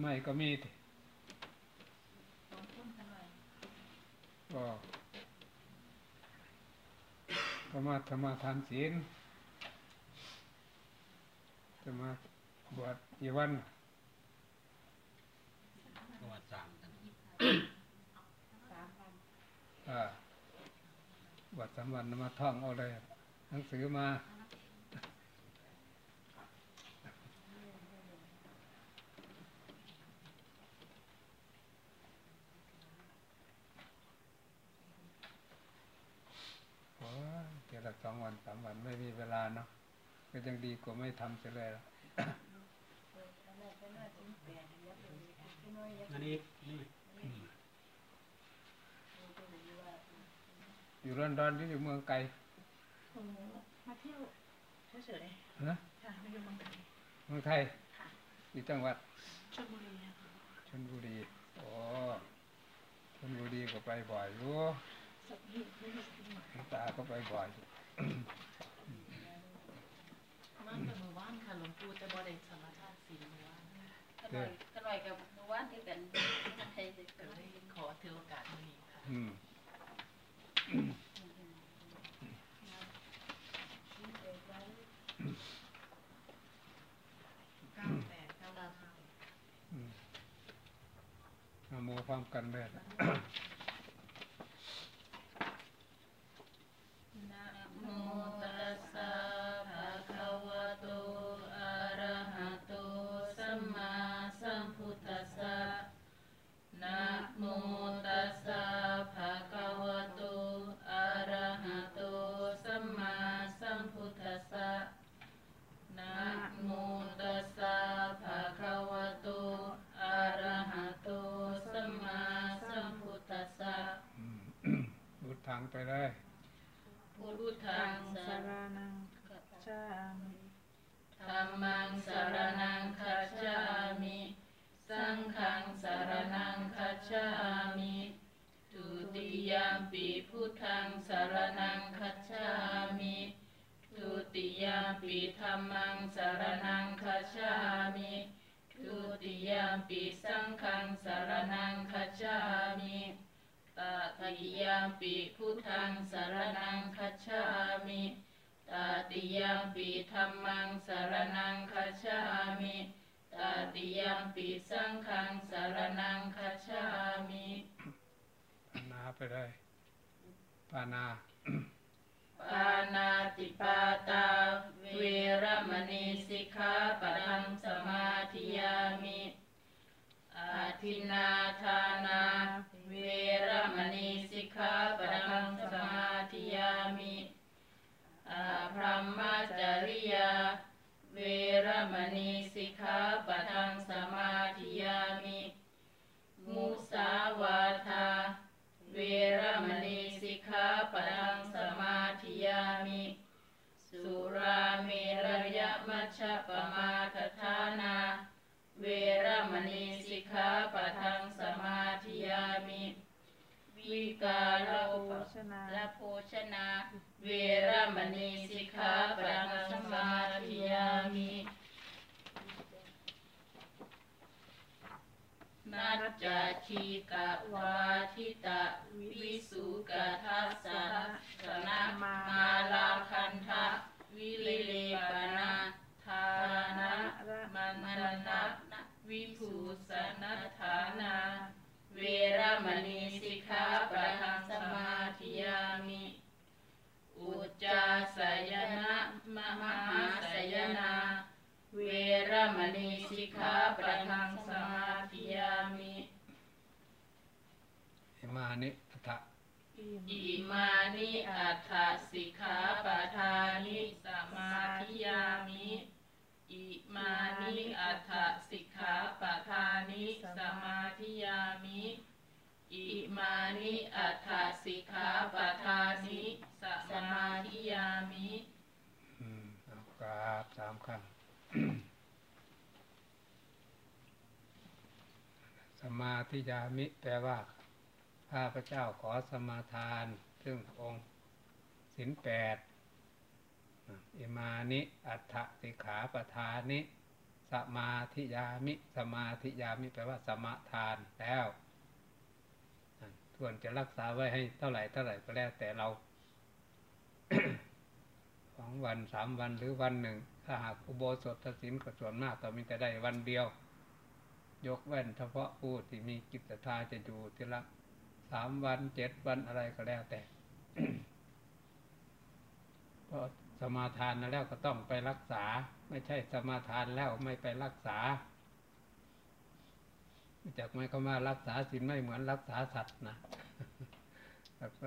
ไม่ก็มีดิสองคนกันหน่อยก็ธรรมะธรรมะทานศีลธรรมะบวชกี่วันประวัติศาสตร์กันสามวันอ่าบวชสามวันมาท่องเอาเลยหนังสือมา โอ้ยเดี๋ยวละสอง วันสามวันไม่มีเวลาเนาะก็ยังดีกว่าไม่ทำเสียเลยละเปิดตอนแรกก็น่าจิ้มแปดยับเลยพี่น้อยยับอันนี้นี่อยู่ร้อนร้อนๆที่อยู่เมืองไกลผมมาเที่ยวเฉยนะๆค่ะมาอยู่เมืองไทยเมืองไทยค่ะอยู่จังหวัดชลบุรีค่ะชลบุรีโอ้ชลบุรีก็ไปบ่อยอยู่สักนิดไม่ได้สิหหลวงตาก็ไปบ่อย อยู่บ้านกับมือว่านค่ะหลวงปู่แต่บ่ได้สมาทานศีลมือว่านก็หน่อยก็หน่อยกับเมื่อวานที่กันไทยเด็กก็ก็เลยขอถือโอกาสนี้ค่ะอืมเก้าแปดเก้าเก้าอืมนะโม เลยปานาปานาติปาตาเวรมณีสิกขาปะทังสมาธิยามิอาทินาทานา เวรมณีสิกขาปะทังสมาธิยามิอาพรหมจริยา เวรมณีสิกขาปะทังสมาธิยามิ มุสาวาทา เวรมณีสิกขาปังสมาธิยามิ สุราเมรยมัชฌะปมาทฐานา เวรมณีสิกขาปทังสมาธิยามิ วิกาโลปละโภชนา เวรมณีสิกขาปังสมาธิยามิ นัจจคีกะวาทิตะวิสุกะทัสสะสนะมาลาคันทะวิเลเลปนาทานะมันนะวิภูสนัฐานา เวรมณีสิกขาปะทังสมาธิยามิ อุจจาสยนะมหาสยนา เวรมณีสิกขาปะทังสมาธิยามิอิมานิอัฏฐะอิมานิอัฏฐสิกขาปะทานิสมาธิยามิอิมานิอัฏฐสิกขาปะทานิสมาธิยามิอิมานิอัฏฐสิกขาปะทานิสมาธิยามิอืมเอากราบสามครั้ง สมาธิยามิแปลว่าข้าพเจ้าขอสมาทาน ซึ่งองค์สินแปดอิมานิ อัฏฐสิกขาปทานิสสมาธิยามิ สมาธิยามิแปลว่าสมาทานแล้วส่วนจะรักษาไว้ให้เท่าไหร่เท่าไหร่ก็แล้วแต่เราสองวันสามวันหรือวันหนึ่ง ถ้าหากอุโบสถศีลก็ส่วนมากก็มีแต่ได้วันเดียว ยกเว้นเฉพาะผู้ที่มีกิจทาจะอยู่ทีละสามวันเจ็ดวันอะไรก็แล้วแต่พราะสมาทานแล้วก็ต้องไปรักษา ไม่ใช่สมาทานแล้วไม่ไปรักษาจากไม่เข้ามารักษาศีลไม่เหมือนรักษาสัตว์นะ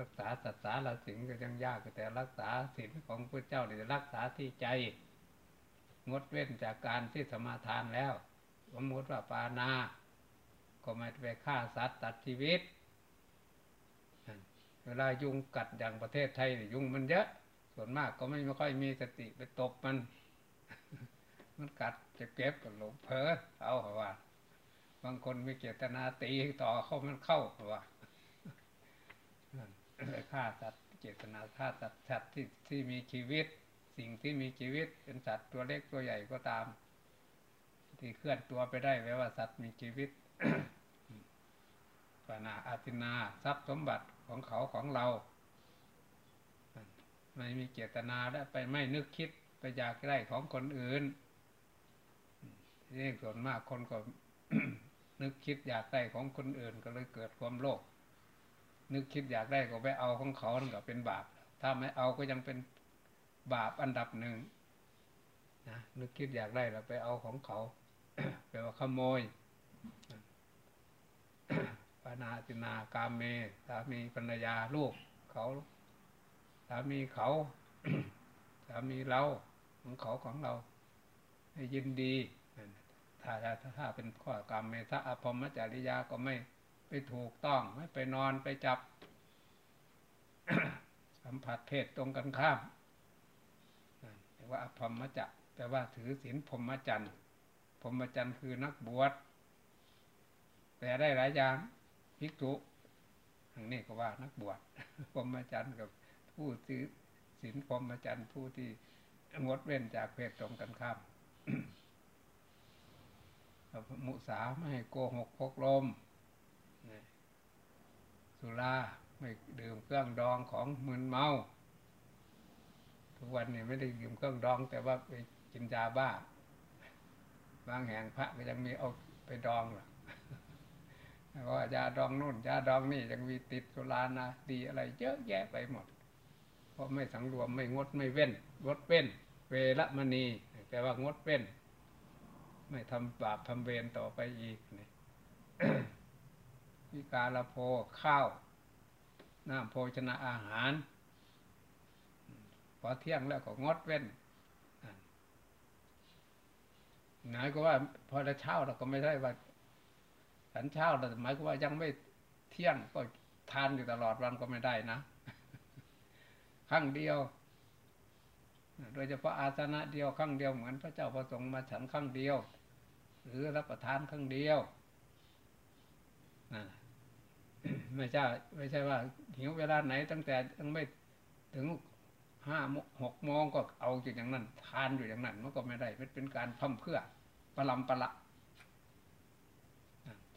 รักษาสัตว์สารสิงก็ยังยากแต่รักษาศีลของพระเจ้าเนี่ยรักษาที่ใจ งดเว้นจากการที่สมาทานแล้ว สมมติว่าปานา ก็ไม่ไปฆ่าสัตว์ตัดชีวิต เวลายุงกัดอย่างประเทศไทยยุงมันเยอะ ส่วนมากก็ไม่ค่อยมีสติไปตบมัน มันกัดจะเก็บก็หลงเผลอเอาเหรอว่า บางคนมีเจตนาตีต่อเข้ามันเข้าเหรอว่าไปฆ่าสัตว์เจตนาฆ่าสัตว์สัตว์ที่ที่มีชีวิต สิ่งที่มีชีวิตเป็นสัตว์ตัวเล็กตัวใหญ่ก็ตาม ที่เคลื่อนตัวไปได้แปลว่าสัตว์มีชีวิตปานาอาตินาทรัพย์สมบัติของเขาของเรา ไม่มีเจตนาและไปไม่นึกคิดไปอยากได้ของคนอื่นนี่ส่วนมากคนก็นึกคิดอยากได้ของคนอื่นก็เลยเกิดความโลภนึกคิดอยากได้ก็ไปเอาของเขานั่นก็เป็นบาป ถ้าไม่เอาก็ยังเป็น บาปอันดับหนึ่งนะนึกคิดอยากได้แล้วไปเอาของเขาแปว่าขโมยปานาตินากามเมสามีภรรยาลูกเขาสามีเขาสามีเราของเขาของเรา ให้ยินดีถ้าถ้าถ้าเป็นข้อกรรมเมตะอภมจริยาก็ไม่ไปถูกต้อง ไม่ไปนอนไปจับสัมผัสเพศตรงกันข้าม แต่ว่าอภมมจะแปลว่าถือศีลพรหมจรรย์พรหมจรรย์คือนักบวชแต่ได้หลายอย่างภิกษุอันนี้ก็ว่านักบวชพรหมจรรย์กับผู้ถือศีลพรหมจรรย์ผู้ที่งดเว้นจากเพศตรงกันข้ามมุสาไม่ให้โกหกพกลม สุราไม่ดื่มเครื่องดองของมึนเมา ทุกวันนี้ไม่ได้ดื่มเครื่องดอง แต่ว่าไปกินยาบ้า บางแห่งพระก็ยังมีเอาไปดองหรอกว่ายาดองนู่นยาดองนี่ยังมีติดสุรานะดีอะไรเยอะแยะไปหมด เพราะไม่สังรวมไม่งดไม่เว้นงดเว้น เวรมณีแปลว่างดเว้น ไม่ทำบาปทำเวรต่อไปอีกนี่วิกาลโพข้าวน้ำโภชนะอาหาร พอเที่ยงแล้วก็งดเว้นหมายก็ว่า พอจะเช้าเราก็ไม่ได้ว่าฉันเช้าแต่หมายก็ว่ายังไม่เที่ยงก็ทานอยู่ตลอดวันก็ไม่ได้นะครั้งเดียว โดยเฉพาะอาสนะเดียวครั้งเดียวเหมือนพระเจ้าประสงค์มาฉันครั้งเดียว หรือรับประทานครั้งเดียวนั่นไม่ใช่ไม่ใช่ว่าหิวเวลาไหนตั้งแต่ยังไม่ถึง ห้าหกโมงก็เอาอยู่อย่างนั้น ทานอยู่อย่างนั้นมันก็ไม่ได้มันเป็นการพั่มเพื่อประลำประละ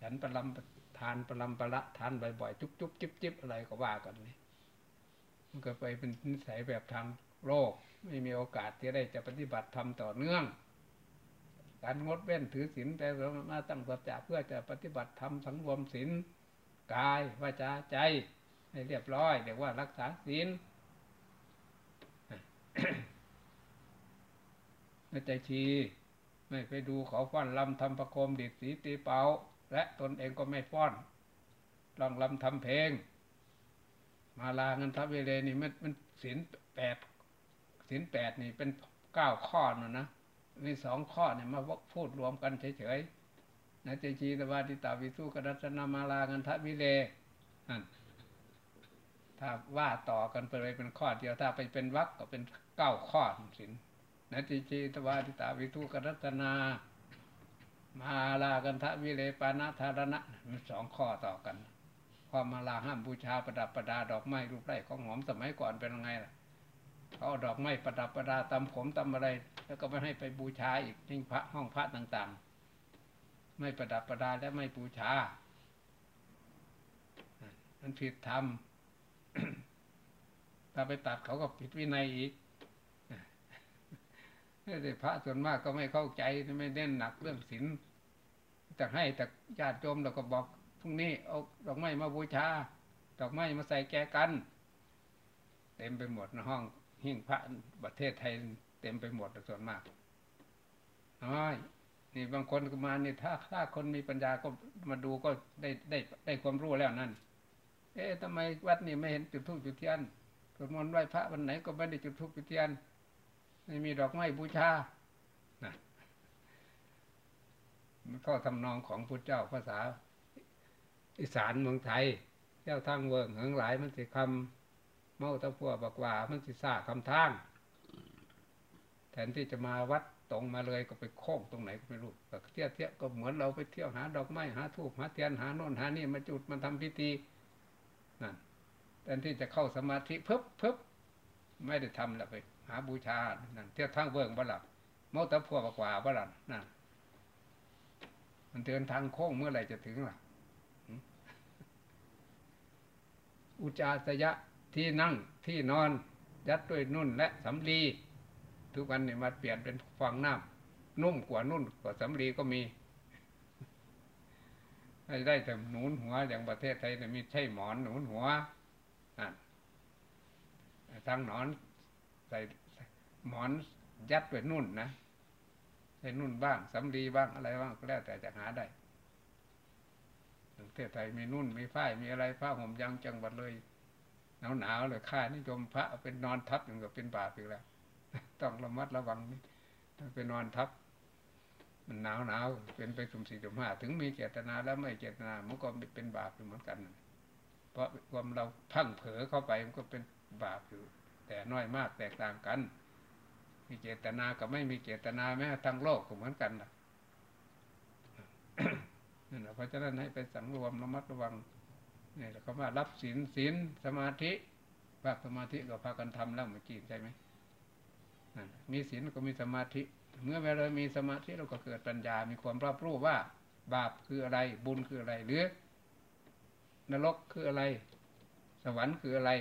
ฉันประลำทานประลำประละทานบ่อยๆจุ๊บจุ๊บจิ๊บจิ๊บอะไรก็ว่ากันนี่มันก็ไปเป็นนิสัยแบบทางโลกไม่มีโอกาสที่ได้จะปฏิบัติธรรมต่อเนื่อง การงดเว้นถือศีลแต่เรามาตั้งสัจจะเพื่อจะปฏิบัติธรรมสังรวมศีลกายวาจาใจให้เรียบร้อยเรียกว่ารักษาศีล ไม่ใจชี ไม่ไปดูเขาฟ้อนลำทำประโคมดิดสีตีเปาและตนเองก็ไม่ฟ้อนลองลำทำเพลง มาลาเงินทัพเวเลนี่มันมันศีลแปดศีลแปดนี่เป็นเก้าข้อนะนะมีสองข้อเนี่ยมาพูดรวมกันเฉยๆนะเจจีตวาติตาวิสุกรัตนามาลาเงินทัพวิเลนั่นถ้าว่าต่อกันไปเลยเป็นข้อเดียวถ้าไปเป็นวักก็เป็นเก้าข้อศีล นะเจจีตวาติตาวิสุกรัตนา มาลากันทะวิเลปานาธารณะมันสองข้อต่อกัน ความมาลาห้ามบูชาประดับประดาดอกไม้รูปไร้ของหอมสมัยก่อนเป็นยังไงล่ะเขาดอกไม้ประดับประดาตำผมตำอะไร แล้วก็ไม่ให้ไปบูชาอีกในพระห้องพระต่างๆ ไม่ประดับประดาและไม่บูชา มันผิดธรรมถ้าไปตัดเขาก็ผิดวินัยอีก แต่พระส่วนมากก็ไม่เข้าใจไม่เน้นหนักเรื่องศีลแต่ให้แต่ญาติโยมเราก็บอกพรุ่งนี้เอาดอกไม้มาบูชาดอกไม้มาใส่แกกัน เต็มไปหมดในห้องหิ้งพระประเทศไทย เต็มไปหมดส่วนมากน้อยนี่บางคนก็มานี่ถ้าถ้าคนมีปัญญาก็มาดูก็ได้ได้ได้ความรู้แล้วนั่น เอ๊ะทำไมวัดนี่ไม่เห็นจุดธูปจุดเทียนสวดมนต์ไหว้พระวันไหนก็ไม่ได้จุดธูปจุดเทียน ไม่มีดอกไม้บูชานะมันก็ทำนองของพุทธเจ้าภาษา อีสานเมืองไทย เจ้าทางเวิร์งเหิงหลายมันสิคำเมาตะพัวบักว่า มันสิซาคำทางแทนที่จะมาวัดตรงมาเลยก็ไปโค้งตรงไหนก็ไม่รู้ก็เที่ยวเที่ยวก็เหมือนเราไปเที่ยวหาดอกไม้หาทูบหาเทียนหาโน่นหานี่มาจุดมาทำพิธีนั่นแทนที่จะเข้าสมาธิเพิบเพิบไม่ได้ทำแล้วไป หาบูชา นั่นเที่ยวทางเวิร์งบ่หลับเมาตะพัวกว่าบ่หลับนั่นมันเดินทางโค้งเมื่อไหร่จะถึงล่ะ อุจาสยะที่นั่งที่นอน ยัดด้วยนุ่นและสำลี ทุกวันนี่ยมาเปลี่ยนเป็นฟองน้ำนุ่มกว่านุ่นกว่าสำลีก็มีไได้แต่หนุนหัวอย่างประเทศไทยเนี่ยมีใช่หมอนหนุนหัวนั่นทางหนอน ใส่หมอนยัดด้วยนุ่นนะใส่นุ่นบ้างสำลีบ้างอะไรบ้างก็แล้วแต่จะหาได้ประเทศไทยมีนุ่นมีฝ้ายมีอะไรผ้าห่มยังจังหวัดเลยหนาวหนาวเลยข้านิยมพระเป็นนอนทับอย่างกับเป็นบาปอีกแล้ว ต้องระมัดระวังนี่ถ้าไปนอนทับ มันหนาวหนาวเป็นไปสุ่มสี่สุ่มห้าถึงมีเจตนาแล้วไม่เจตนามันก็เป็นบาปอยู่เหมือนกัน เพราะความเราพังเผลอเข้าไปมันก็เป็นบาปอยู่ แต่น้อยมากแตกต่างกัน มีเจตนากับไม่มีเจตนาแม้ทั้งโลกก็เหมือนกันนะนั่นแหละเพราะฉะนั้นให้ไปสังรวมระมัดระวังนี่แหละเขาว่ารับศีลศีลสมาธิภาคสมาธิก็พากันทำแล้วเมื่อกี้ใช่ไหมมีศีลก็มีสมาธิ เมื่อเวลามีสมาธิเราก็เกิดปัญญา มีความรอบรู้ว่า บาปคืออะไร บุญคืออะไรหรือนรกคืออะไร สวรรค์คืออะไร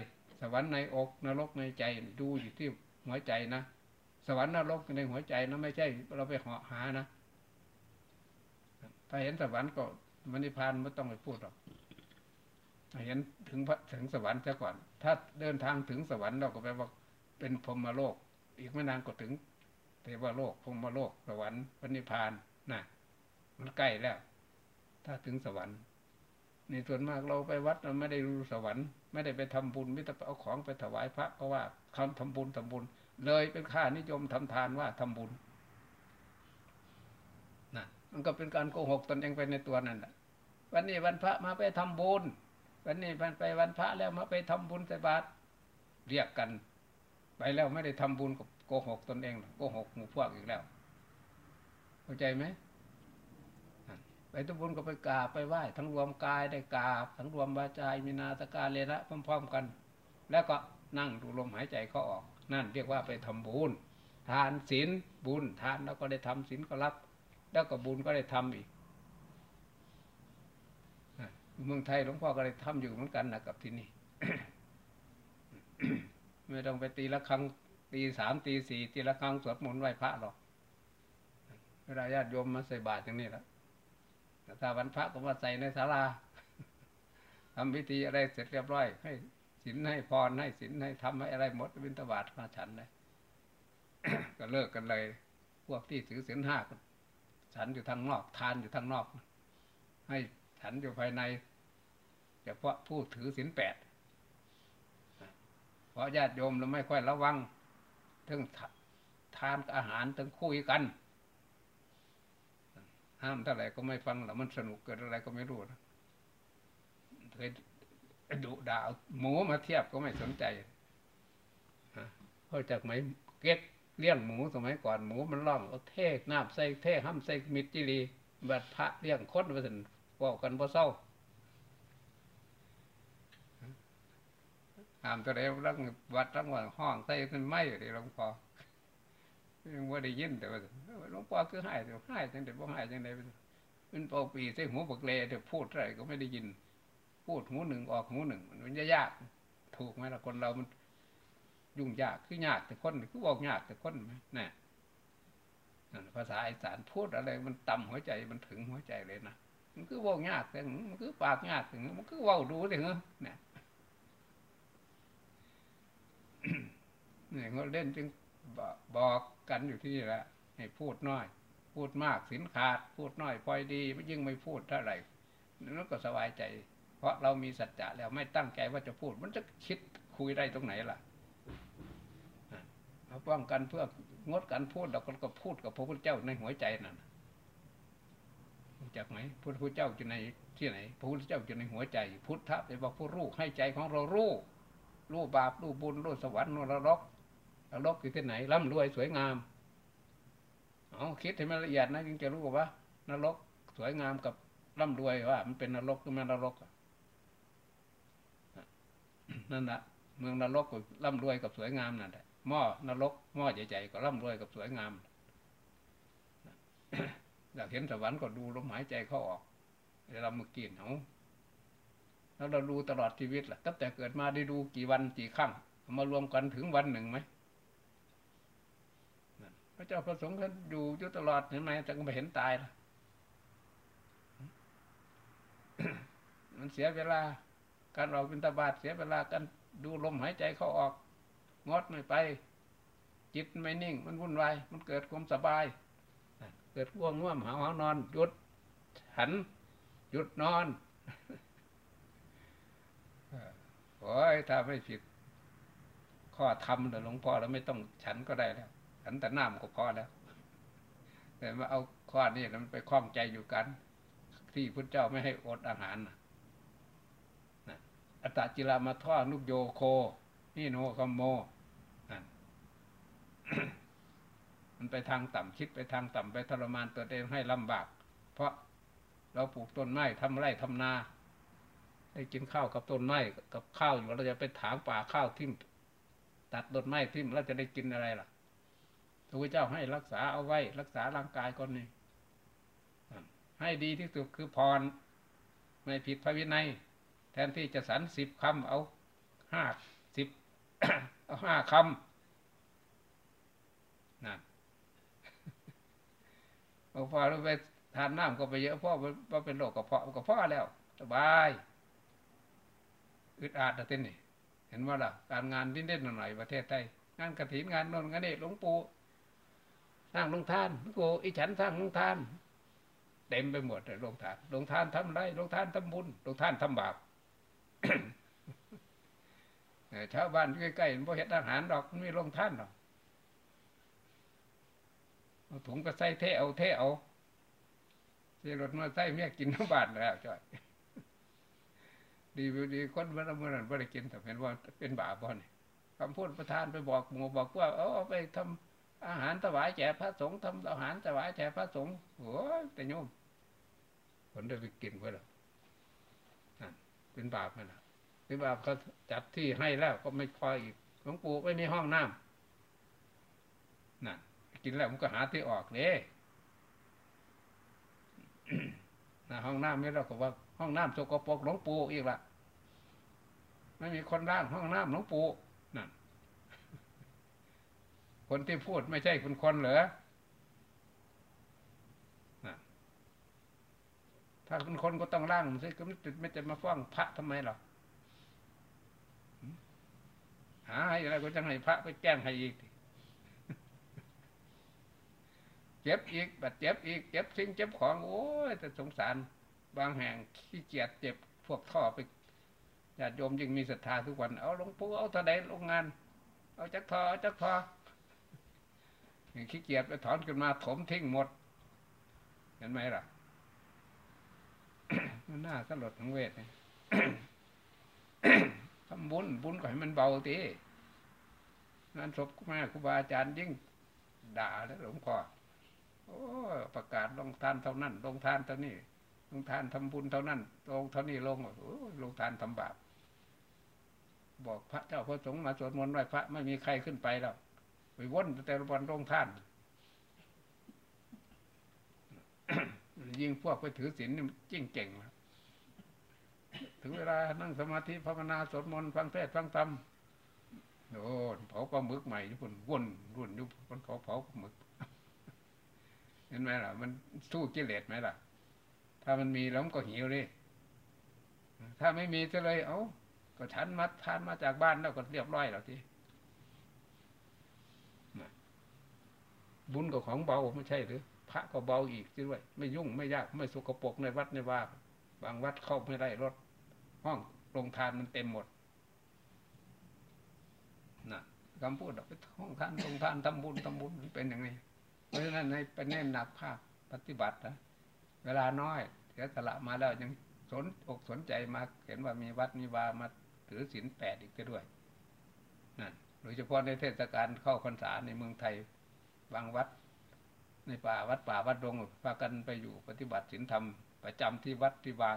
สวรรค์ในอกนรกในใจดูอยู่ที่หัวใจนะสวรรค์นรกในหัวใจนะไม่ใช่ เราไปเหาะหานะถ้าเห็นสวรรค์ก็มันิพานไม่ต้องไปพูดหรอกเห็นถึงพระถึงสวรรค์ซะก่อน ถ้าเดินทางถึงสวรรค์เราก็แปลว่าเป็นพรมโลก อีกไม่นานก็ถึงเทวโลกพรมโลก สวรรค์พระนิพพานนะมันใกล้แล้ว ถ้าถึงสวรรค์ นี่ส่วนมากเราไปวัดเราไม่ได้รู้สวรรค์ไม่ได้ไปทำบุญไม่ได้เอาของไปถวายพระเพราะว่าคำทำบุญทำบุญ เลยเป็นค่านิยมทำทานว่าทำบุญนะมันก็เป็นการโกหกตนเองไปในตัวนั่นแหละวันนี้วันพระมาไปทำบุญวันนี้มันไปวันพระแล้วมาไปทำบุญใส่บาตรเรียกกัน ไปแล้วไม่ได้ทำบุญกับโกหกตนเองโกหกหมู่พวกอีกแล้วเข้าใจไหม ทำบุญก็ไปกราบไปไหว้ทั้งรวมกายได้กราบ ทั้งรวมวาจามีนาตการเลนะพร้อมๆกัน แล้วก็นั่งดูลมหายใจเขาออก นั่นเรียกว่าไปทำบุญทานศีลบุญทานแล้วก็ได้ทำศีลก็รับ แล้วก็บุญก็ได้ทำอีกเมืองไทยหลวงพ่อก็เลยทำอยู่เหมือนกันนะกับที่นี่ไม่ต้องไปตีละครั้งตีสามตีสี่ตีละครั้งสวดมนต์ไหว้พระหรอกเวลาญาติโยมมาใส่บาตรอย่างนี้แล้ว ถ้าวันพระก็มาใส่ในศาลาทำพิธีอะไรเสร็จเรียบร้อย ให้ศีลให้พรให้ศีลให้ทำให้อะไรหมดบิณฑบาตมาฉันเลยก็เลิกกันเลย พวกที่ถือศีลห้าฉันอยู่ทางนอก ทานอยู่ทางนอก ให้ฉันอยู่ภายในเฉพาะผู้ถือศีลแปดเพราะญาติโยมเราไม่ค่อยระวังถึงทานอาหารถึงคุยกัน ห้ามเท่าไหร่ก็ไม่ฟังแล้วมันสนุกเกิดอะไรก็ไม่รู้นะเคยดุด่าหมูมาเทียบก็ไม่สนใจเพราะจากไหมเก็ตเลี้ยงหมูสมัยก่อนหมูมันร้องเอาเทกน้ำใส่เทห้ำใส่มิดจิรีบัดพระเลี้ยงคดมาถึงว่ากันพอเศร้าห้ามตัวใดรังวัดรังว่าห้องใส่เป็นไม้อยู่ดิหลวงพ่อ ยังว่าได้ยินแต่ว่าหลวงพ่อคือให้แต่ให้จังแต่บ่ให้จังไดมันเป่าปีใส่หูบักเลแต่พูดอะไรก็ไม่ได้ยิน พูดหูหนึ่งออกหูหนึ่งมันยาก ถูกไหมล่ะคนเรามัน ยุ่งยากคือยากแต่คนคือบอกยากแต่คนไหมนี่ภาษาอีสานพูดอะไร มันต่ำหัวใจมันถึงหัวใจเลยนะมันคือบอกยากแต่มันคือปากยากถึงมันคือว่าดูเลยเหรอเนี่ยเนี่ยเขาเล่นจึงบอก กันอยู่ที่นี่แหละให้พูดน้อย พูดมากสินขาด พูดน้อยพลอยดีไม่ยิ่งไม่พูดเท่าไหร่นั่นก็สบายใจ เพราะเรามีสัจจะแล้วไม่ตั้งใจว่าจะพูด มันจะคิดคุยได้ตรงไหนล่ะมาป้องกันเพื่องดการพูดเราก็พูดกับพระพุทธเจ้าในหัวใจนั่นจากไหนพระพุทธเจ้าอยู่ในที่ไหน พระพุทธเจ้าอยู่ในหัวใจ พุทธะแปลว่าผู้รู้ให้ใจของเรารู้รู้บาปรู้บุญรู้สวรรค์รู้นรก นรกอยู่ที่ไหนร่ำรวยสวยงามเอาคิดให้มันละเอียดนะจึงจะรู้ว่านรกสวยงามกับร่ำรวยว่า มันเป็นนรกหรือไม่นรกนั่นแหละเมืองนรกก็ร่ำรวยกับสวยงามนั่นแหละหม้อนรกหม้อใหญ่ๆก็ร่ำรวยกับสวยงามอยากเห็นสวรรค์ก็ดูลมหายใจเข้าออกเวลามากินเอาแล้วเราดูตลอดชีวิตล่ะตั้งแต่เกิดมาได้ดูกี่วันกี่ครั้งมารวมกันถึงวันหนึ่งไหม พระเจ้าประสงค์ท่านอยู่อยู่ตลอดเห็นไหมแต่ก็ไม่เห็นตายล่ะมันเสียเวลา การออกบินตาบาดเสียเวลาการดูลมหายใจเข้าออก งดไม่ไป จิตไม่นิ่ง มันวุ่นวายมันเกิดความสบาย เกิดง่วงง่วงหาวานอน หยุดหัน หยุดนอนโอ้ยถ้าไม่ผิดข้อธรรมแต่หลวงพ่อแล้วไม่ต้องฉันก็ได้แล้วันแต่น้ำก็พอแล้ว แต่มาเอาข้อนี้มันไปคล้องใจอยู่กัน ที่พระเจ้าไม่ให้อดอาหารนะอัตจิรามาท่อนุกโยโค นี่โนคมโมนั่นมันไปทางต่ำคิดไปทางต่ำไปทรมานตัวเองให้ลำบาก เพราะเราปลูกต้นไม้ทำไร่ทำนา ได้กินข้าวกับต้นไม้กับข้าวอยู่เราจะไปถางป่าข้าวทิ่มตัดต้นไม้ทิ่มเราจะได้กินอะไรล่ะ พระพุทธเจ้าให้รักษาเอาไว้ รักษาร่างกายก่อนนี่ให้ดีที่สุดคือพรไม่ผิดพระวินัย แทนที่จะสันสิบคำเอาห้าสิบเอาห้าคำนั่นพอเราไปทานน้ำก็ไปเยอะพ่อว่าเป็นโรคกระเพาะกระเพาะแล้วสบายอึดอัดแต่เต้นนี่เห็นว่าล่ะการงานนิดเด่นหน่อยประเทศไทยงานกระถินงานนนงานนี่หลวงปู่ สร้างลงทานหลวงปู่อีฉันสร้างลงทาน เต็มไปหมดเลยลงทานลงทานทำไรลงทานทำบุญลงทานทำบาปชาวบ้านใกล้ๆพอเห็ดอาหารดอกมันมีลงท่านดอกเอาถุงก็ใส่เทเอาเทเอาเสียรถมาใส่เมียกินน้ำบาดแล้วจ้อยดีดีคนเมื่อเมื่อนั้นไม่ได้กินแต่เห็นว่าเป็นบาปบ่เนี่ยคำพูดประธานไปบอกหมูบอกว่า เอาไปทำ อาหารถวายแก่พระสงฆ์ทำอาหารถวายแก่พระสงฆ์โอ้แต่โยมผลได้ไปกินไว้แล้วเป็นบาปไหมล่ะหรือบาปเขาจัดที่ให้แล้วก็ไม่พออีกหลวงปู่ไม่มีห้องน้ำนั่นกินแล้วมันก็หาที่ออกเลยนะห้องน้ำไม่เราก็ว่าห้องน้ำสกปรกหลวงปู่อีกละไม่มีคนร่างห้องน้ำหลวงปู่ คนที่พูดไม่ใช่คนคนเหรอถ้าเป็นคนก็ต้องร่างมันสิก็ไม่จะมาฟ้องพระทำไมหรอหาให้อะไรก็จะให้พระไปแจ้งให้อีก เจ็บอีกบาดเจ็บอีก เจ็บสิ่งเจ็บของ โอ้ยแต่สงสาร บางแห่งขี้เกียจเจ็บพวกท่อไปญาติโยมยิ่งมีศรัทธาทุกวัน เอาหลวงปู่เอาทนายโรงงาน เอาจักทอเอาจักทอ ขี้เกียจไปถอนขึ้นมาถมทิ้งหมด เห็นไหมล่ะมันน่าสลดของเวทเนี่ยทำบุญบุญก็ให้มันเบาตีงานศพแม่ครูบาอาจารย์ยิ่งด่าแล้วหลวงพ่อโอ้ประกาศลงทานเท่านั้น ลงทานเท่านี้ลงทานทำบุญเท่านั้นลงเท่านี้ลงโอ้ลงทานทำบาปบอกพระเจ้าพระสงฆ์มาสวดมนต์ไหว้พระไม่มีใครขึ้นไปแล้ว ไปว่นแต่ละวันรงท่าน ยิ่งพวกไปถือศีลนี่ยิ่งเก่งนะถึงเวลานั่งสมาธิภาวนาสวดมนต์ฟังเทศฟังธรรมโอ้เผาปลาหมึกใหม่ทุกคนว่นรุ่นยุบคนเขาเผาปลาหมึกเห็นไหมล่ะ มันสู้กิเลสไหมล่ะ ถ้ามันมีแล้วมันก็หิวเลยถ้าไม่มีจะเลย เอาก็ฉันมาทานมาจากบ้านแล้วก็เรียบร้อยแล้วที บุญกับของเบาไม่ใช่หรือ พระก็เบาอีกด้วย ไม่ยุ่งไม่ยากไม่สกปรกในวัดในว่าบางวัดเข้าไม่ได้รถ ห้องโรงทานมันเต็มหมดนะคำพูดไปห้องทานโรงทานทำบุญทำบุญเป็นอย่างนี้เพราะฉะนั้นให้ไปแน่นหนักภาคปฏิบัตินะเวลาน้อยเสียสละมาแล้วยังสนอกสนใจมาเห็นว่ามีวัดมีวามาถือศีลแปดอีกด้วยนั่นโดยเฉพาะในเทศกาลเข้าพรรษาในเมืองไทย บางวัด ในป่าวัดป่าวัดดงพากันไปอยู่ปฏิบัติศีลธรรมประจำที่วัดที่วา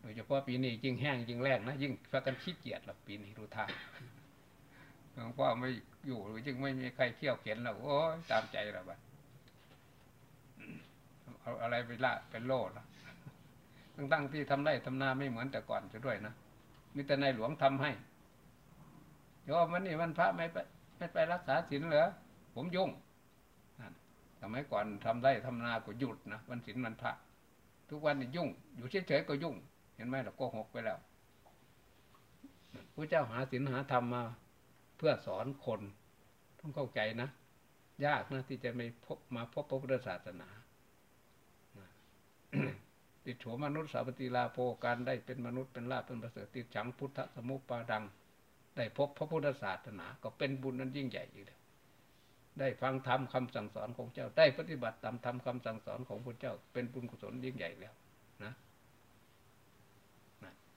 โดยเฉพาะปีนี้ยิ่งแห้งยิ่งแรงนะยิ่งพากันขี้เกียจหรอปีนี้รู้ทางหลวงพ่อไม่อยู่หรือจึงไม่มีใครเที่ยวเขียนเราโอ้ยตามใจเราบ้เอาอะไรไปละเป็นโลดตั้งตั้งที่ทำได้ทำนาไม่เหมือนแต่ก่อนจะด้วยนะมีแต่ในหลวงทำให้โยมวันนี้วันพระไม่ไปไม่ไปรักษาศีลเหรอ ผมยุ่งสมัยก่อนทำได้ทำนาก็หยุดนะวันศีลวันพระทุกวันนี่ยุ่ง อยู่เฉยๆก็ยุ่ง เห็นไหมเราโกหกไปแล้วพระเจ้าหาศีลหาธรรมมา เพื่อสอนคนต้องเข้าใจนะ ยากนะที่จะไม่พบมาพบพระพุทธศาสนาติดโฉมนุษย์สาปติลาโภการได้เป็นมนุษย์เป็นลาภเป็นประเสริฐติดฉังพุทธสมุปปาดัง ได้พบพระพุทธศาสนา ก็เป็นบุญนั้นยิ่งใหญ่อีกแล้ว ได้ฟังธรรมคาสั่งสอนของเจ้า ได้ปฏิบัติตามธรรมคาสั่งสอนของพระเจ้า เป็นบุญกุศลยิ่งใหญ่แล้วนะ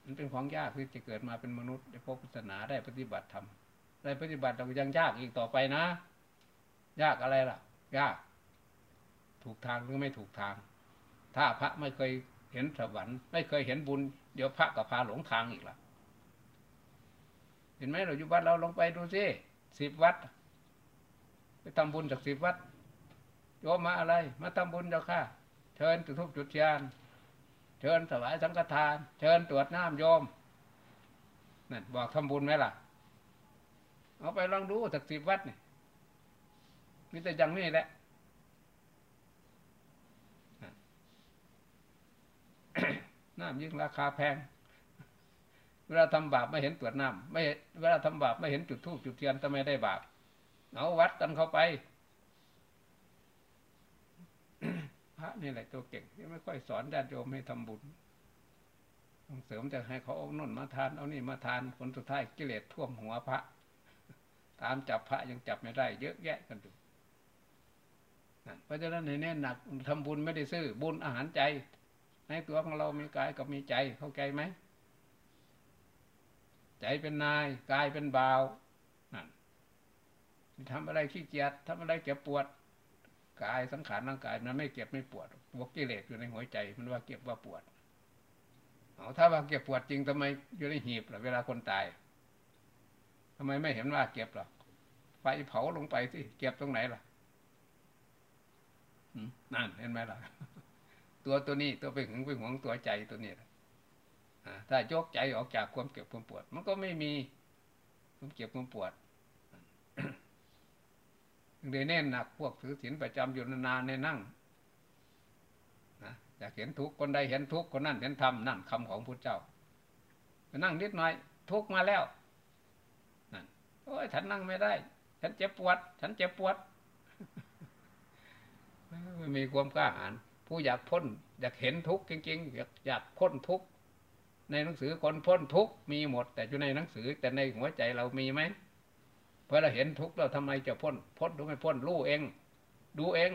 มันเป็นของยากที่จะเกิดมาเป็นมนุษย์ได้พบศาสนาได้ปฏิบัติธรรมได้ปฏิบัติเรายังยากอีกต่อไปนะ ยากอะไรล่ะ ยาก ถูกทางหรือไม่ถูกทาง ถ้าพระไม่เคยเห็นสวรรค์ไม่เคยเห็นบุญเดี๋ยวพระก็พาหลงทางอีกล่ะ เห็นไหมเราอยู่วัดเราลงไปดูสิสิบวัด ไปทำบุญจากสิบวัดโยมมาอะไร มาทำบุญเจ้าค่ะ เชิญจุดทุบจุดเทียนเชิญถวายสังฆทาน เชิญตรวจน้ำโยมนั่นบอกทำบุญไหมล่ะ เอาไปลองดูสักสิบวัดนี่มีแต่อย่างนี้แหละน้ำยิ่งราคาแพง เวลาทำบาปไม่เห็นตรวจน้ำไม่ เวลาทำบาปไม่เห็นจุดทูบจุดเทียนทำไมได้บาป เอาวัดกันเข้าไป พระนี่แหละตัวเก่งที่ไม่ค่อยสอนญาติโยมให้ทำบุญต้องเสริมจะให้เขาเอาน่นมาทานเอานี่มาทานผลสุดท้ายกิเลสท่วมหัวพระ ตามจับพระยังจับไม่ได้ เยอะแยะกันดูเพราะฉะนั้นในแน่หนักทำบุญไม่ได้ซื้อ บุญอาหารใจ ในตัวของเรามีกายกับมีใจเข้าใจไหม ใจเป็นนาย กายเป็นบ่าวนั่น ทำอะไรขี้เกียจทำอะไรเจ็บปวดกายสังขารร่างกายมันไม่เก็บไม่ปวดพวกกิเลสอยู่ในหัวใจ มันว่าเก็บว่าปวดเอาถ้าว่าเก็บปวดจริงทำไมอยู่ในหีบล่ะเวลาคนตายทำไมไม่เห็นว่าเก็บหรอไฟเผาลงไปที่เก็บตรงไหนล่ะนั่นเห็นไหมล่ะ ตัวตัวนี้ตัวไปหึงไปหวงตัวใจตัวนี้ถ้ายกใจออกจากความเก็บความปวด มันก็ไม่มีความเก็บความปวด เลยเน้นหนักพวกถือศีลประจำอยู่นานในนั่งนะอยากเห็นทุกคนใดเห็นทุกคนนั่นเห็นธรรมนั่นคำของพุทธเจ้านั่งนิดหน่อย ทุกมาแล้วนั่นโอ้ยฉันนั่งไม่ได้ ฉันเจ็บปวด ฉันเจ็บปวดไม่มีความกล้าหาญผู้อยากพ้น อยากเห็นทุกข์จริงๆอยากอยากพ้นทุกข์ในหนังสือคนพ้นทุกข์มีหมด แต่อยู่ในหนังสือแต่ในหัวใจเรามีไหม เพราเราเห็นทุกข์เราทำไมจะพ้นพ้นหรือไม่พ้นรู้เอง ดูเอง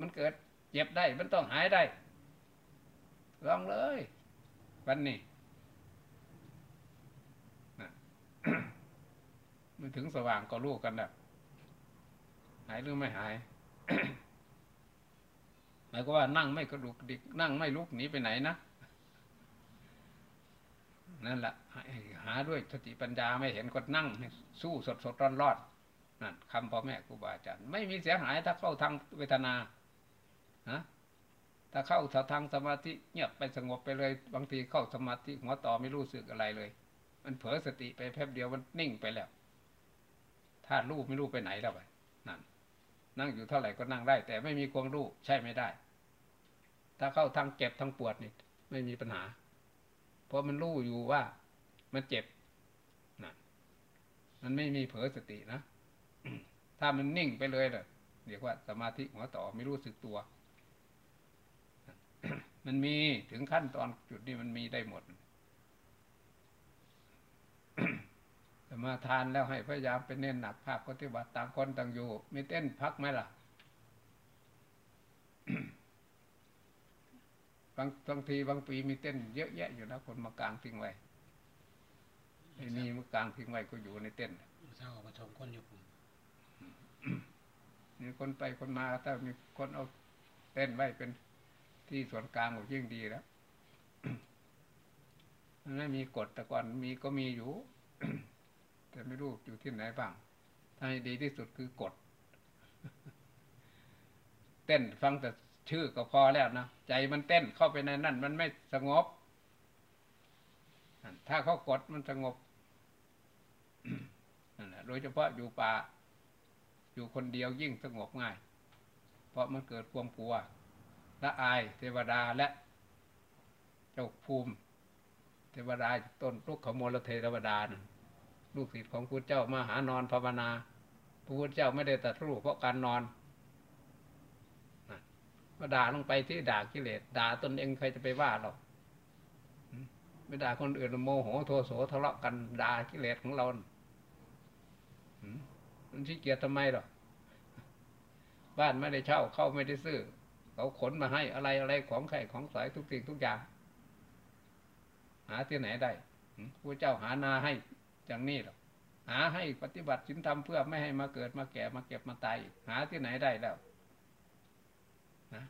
มันเกิดเจ็บได้มันต้องหายได้ลองเลย วันนี้มันถึงสว่างก็รู้กันนะหายหรือไม่หายหมายก็ว่านั่งไม่กระดุกดิกนั่งไม่ลุกหนีไปไหนนะนั่นแหละ หาด้วยสติปัญญาไม่เห็นก็นั่ง สู้สดสดร้อนร้อนนั่นคำพ่อแม่ครูบาอาจารย์ไม่มีเสียหายถ้าเข้าทางเวทนานะถ้าเข้าทางสมาธิเงียบไปสงบไปเลย บางทีเข้าสมาธิหัวต่อไม่รู้สึกอะไรเลย มันเผลอสติไปแป๊บเดียวมันนิ่งไปแล้วธาตุรู้ไม่รู้ไปไหนแล้วไปนั่น นั่งอยู่เท่าไหร่ก็นั่งได้ แต่ไม่มีความรู้ใช่ไม่ได้ ถ้าเข้าทางเจ็บทางปวดนี่ไม่มีปัญหา เพราะมันรู้อยู่ว่า มันเจ็บนะมันไม่มีเผลอสตินะถ้ามันนิ่งไปเลยเลยเรียกว่าสมาธิหัวต่อไม่รู้สึกตัว มันมีถึงขั้นตอนจุดนี้มันมีได้หมดแต่มาทานแล้วให้พยายามเป็นเน้นหนักภาคปฏิบัติต่างคนต่างอยู่มีเต้นพักไหมล่ะบางบางทีบางปีมีเต้นเยอะแยะอยู่นะคนมากลางทิ้งไว้ ไอ้นี่มากลางทิ้งไว้ก็อยู่ในเต้นเศร้าประชมคนอยู่ผมมีคนไปคนมาถ้ามีคนเอาเต้นไว้เป็นที่ส่วนกลางก็ยิ่งดีแล้วมันไม่มีกฎแต่ก่อนมีก็มีอยู่ แต่ไม่รู้อยู่ที่ไหนบ้างถ้าให้ดีที่สุดคือกฎเต้นฟังแต่ชื่อก็พอแล้วนะใจมันเต้นเข้าไปในนั่น มันไม่สงบ ถ้าเขากดมันสงบนั่นแหละ โดยเฉพาะอยู่ป่า อยู่คนเดียวยิ่งสงบง่าย เพราะมันเกิดความกลัวละอายเทวดาและเจ้าภูมิ เทวดาต้นลูกขโมลเทวดานลูกศิษย์ของพระเจ้ามาหานอนภาวนาพระพุทธเจ้าไม่ได้ตรัสรู้เพราะการนอนมาด่าลงไปที่ด่ากิเลสด่าตนเองใครจะไปว่าหรอกไม่ด่าคนอื่นโมโหโทโสทะเลาะกันด่ากิเลสของเรา มันขี้เกียจทำไมหรอกบ้านไม่ได้เช่าเข้าไม่ได้ซื้อเขาขนมาให้อะไรอะไรของใครของสายทุกสิ่งทุกอย่าง หาที่ไหนได้อืมพระเจ้าหานาให้อย่างนี้หรอกหาให้ปฏิบัติศีลธรรมเพื่อไม่ให้มาเกิดมาแก่มาเก็บมาตายหาที่ไหนได้แล้วนะ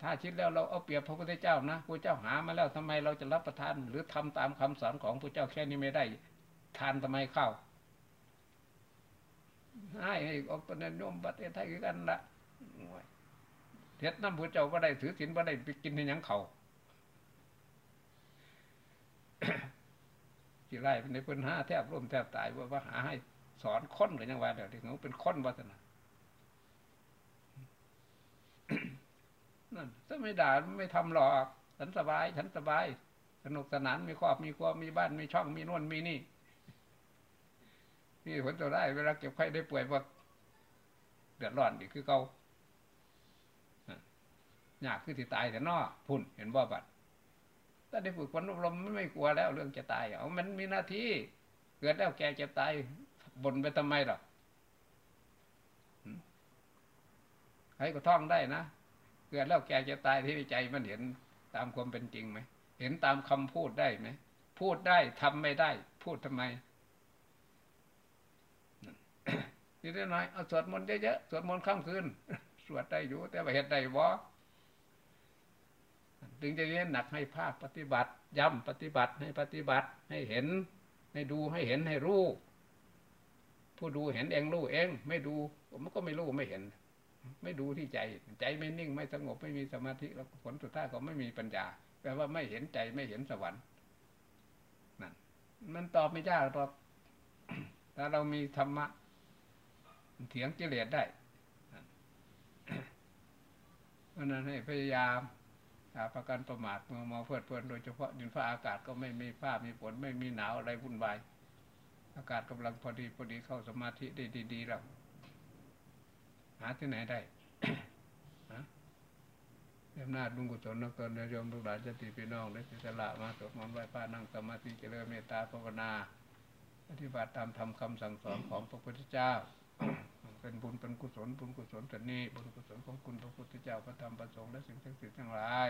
ถ้าคิดแล้วเราเอาเปรียบพระพุทธเจ้านะพระเจ้าหามาแล้วทำไมเราจะรับประทาน หรือทำตามคำสอนของพระเจ้าแค่นี้ไม่ได้ ทานทำไมเข้า ให้ให้เอาปนิยมประเทศไทยกันละเทศน้ำพระเจ้าก็ได้ถือศีลก็ได้ไปกินในยังเขาสิไล่เป็นในพิ่นห้าแทบร่วมแทบตายว่าว่าหาให้สอนค้นกันยังว่าเดี๋ยวที่เขาเป็นค้นวัฒนานั่นถ้าไม่ด่าไม่ทำหรอกฉันสบาย ฉันสบาย สนุกสนานมีครอบมีครัวมีบ้านมีช่องมีนวนมีนี่ นี่ผลตัวได้เวลาเก็บไข้ได้ป่วยว่าเดือดร้อนอีกคือเกาอยากคือที่ตายแต่นอพุ่นเห็นบ่บัดถ้าได้ฝึกฝนอบรมมันไม่กลัวแล้ว เรื่องจะตายเอามันมีหน้าที่ เกิดแล้วแกจะตายบ่นไปทำไมหรอกหืมใครก็ท่องได้นะเกิดแล้วแกจะตายที่ใจมันเห็นตามความเป็นจริงไหมเห็นตามคำพูดได้ไหมพูดได้ทำไม่ได้ พูดทำไม นิดหน่อยเอาสวดมนต์เยอะๆสวดมนต์ข้ามคืนสวดได้อยู่ แต่ว่าเหตุใดบ่ถึงจะเน้นหนักให้ภาคปฏิบัติ ย้ำปฏิบัติให้ปฏิบัติให้เห็น ให้ดูให้เห็นให้รู้ ผู้ดูเห็นเองรู้เอง ไม่ดูมันก็ไม่รู้ไม่เห็น ไม่ดูที่ใจ ใจไม่นิ่งไม่สงบไม่มีสมาธิแล้วผลสุดท้ายก็ไม่มีปัญญาแปลว่าไม่เห็นใจไม่เห็นสวรรค์นั่นมันตอบไม่ยากหรอกถ้าเรามีธรรมะ เถียงกิเลสได้เพราะนั้นให้พยายามอาประกันประมาทเมืองมอเพลิดเพลินโดยเฉพาะดินฟ้าอากาศก็ไม่มีฟ้ามีฝนไม่มีหนาวอะไรวุ่นวายอากาศกำลังพอดีพอดีเข้าสมาธิได้ดีๆแล้วหาที่ไหนได้เรียมนาจบุญกุศลนักตนโยมทุกหลายจะติพี่น้องได้เสียสละมาสวดมนต์ไหว้พระนั่งสมาธิเจริญเมตตาภาวนา ปฏิบัติตามธรรมคำสั่งสอนของพระพุทธเจ้า เป็นบุญเป็นกุศลบุญกุศลแต่นี้บุญกุศลของคุณพระพุทธเจ้าพระธรรมพระสงฆ์และสิ่งศักดิ์สิทธิ์ทั้งหลาย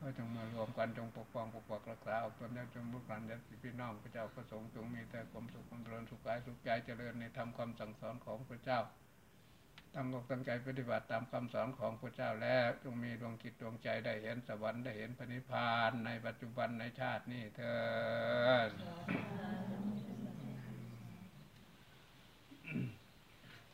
ก็จงมารวมกันจงปกป้องปกปักรักษาเอาตนและจงบุกหลานญาติพี่น้องพระเจ้าพระสงฆ์จงมีแต่ความสุขความเจริญสุขกายสุขใจเจริญในธรรมคำสั่งสอนของพระเจ้าตั้งอกตั้งใจปฏิบัติตามคำสอนของพระเจ้าแล้วจงมีดวงจิตดวงใจได้เห็นสวรรค์ได้เห็นพระนิพพานในปัจจุบันในชาตินี้เถิด